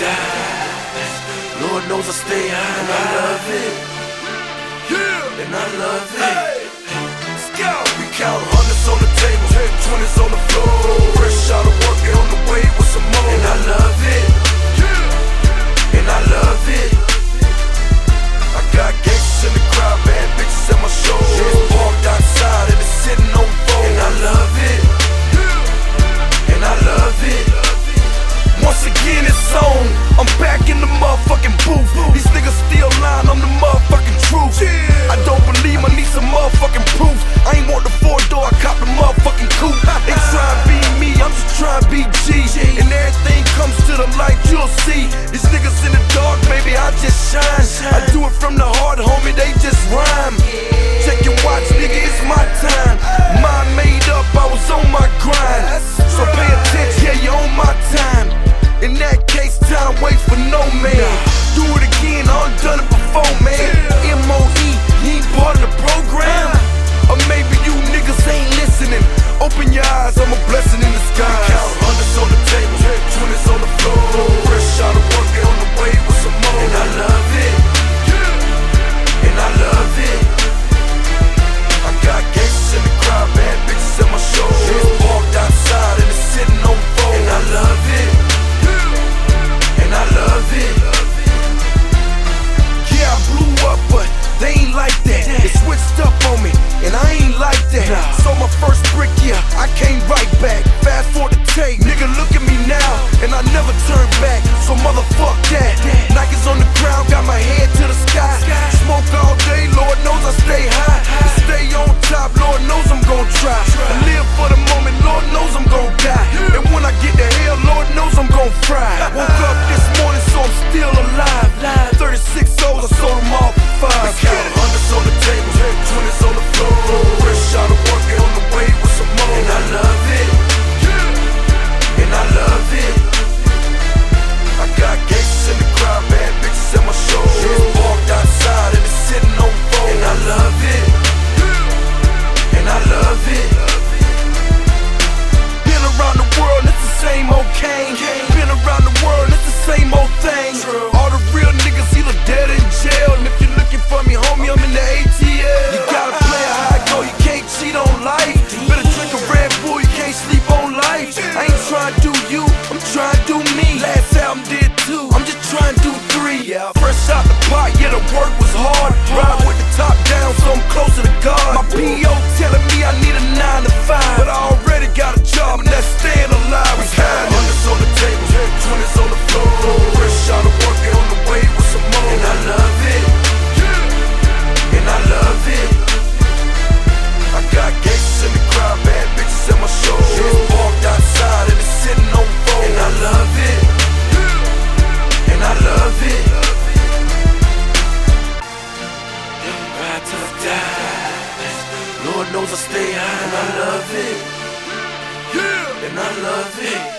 dies. Lord knows I stay high and I love it. Yeah. And I love it. In that case, time waits for no man. Do it again, I done it before, man. pot, yeah, the work was hard. Ride with the top down, so I'm closer to God. My PO telling me I need a nine. unloving